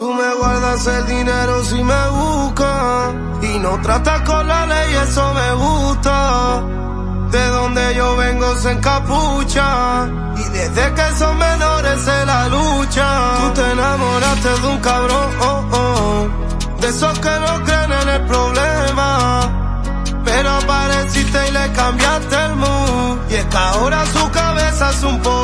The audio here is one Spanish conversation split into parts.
Tú me guardas el dinero si me buscas. Y no tratas con la ley, eso me gusta. De donde yo vengo se encapucha. Y desde que son menores se la lucha. Tú te enamoraste de un cabrón, oh, oh. De esos que no creen en el problema. Pero apareciste y le cambiaste el mood. Y es que ahora su cabeza es un poema.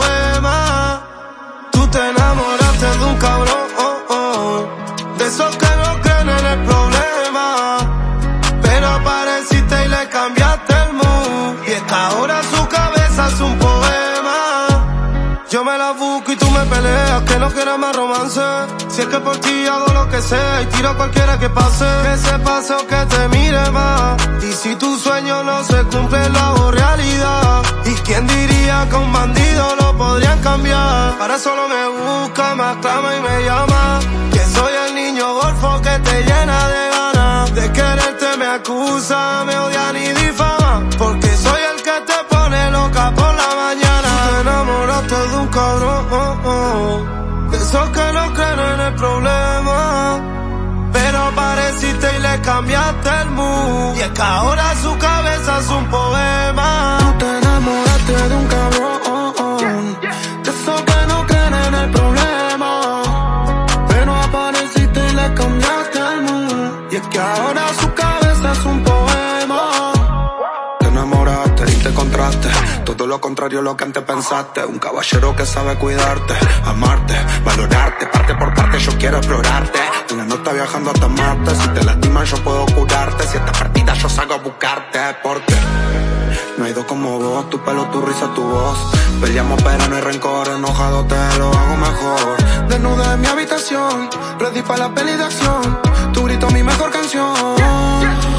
La busco y tú me peleas, que no quieres más romance. Si es que por ti hago lo que sea y tiro a cualquiera que pase. Que se pase o que te mire más. Y si tu sueño no se cumple, lo hago realidad. ¿Y quién diría que un bandido lo podrían cambiar? Para solo me busca, me aclama y me llama. Que soy el niño golfo que te llena de ganas. De quererte me acusa, me odian y difaman. Esos que no creen en el problema. Pero apareciste y le cambiaste el mood. Y es que ahora su cabeza es un poema. Tú te enamoraste de un cabrón. De esos que no creen en el problema. Pero apareciste y le cambiaste el mood. Y es que ahora Lo contrario a lo que antes pensaste. Un caballero que sabe cuidarte, amarte, valorarte. Parte por parte yo quiero explorarte. Una nota viajando hasta Marte. Si te lastimas yo puedo curarte. Si estás partida yo salgo a buscarte. Porque no hay dos como vos. Tu pelo, tu risa, tu voz. Peleamos pero no hay rencor. Enojado te lo hago mejor. Desnuda en mi habitación. Ready para la peli de acción. Tu grito mi mejor canción.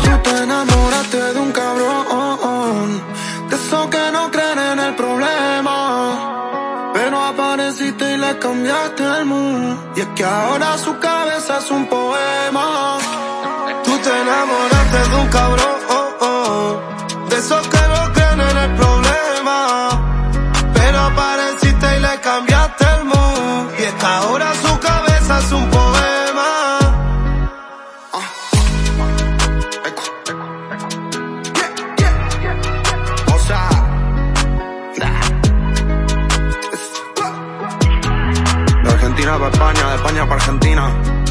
Apareciste y le cambiaste el mood. Y es que ahora su cabeza es un poema. Tú te enamoraste de un cabrón, oh, oh. De esos que no creen en el problema. Pero apareciste y le cambiaste el mood. Y es que ahora España, de España para Argentina.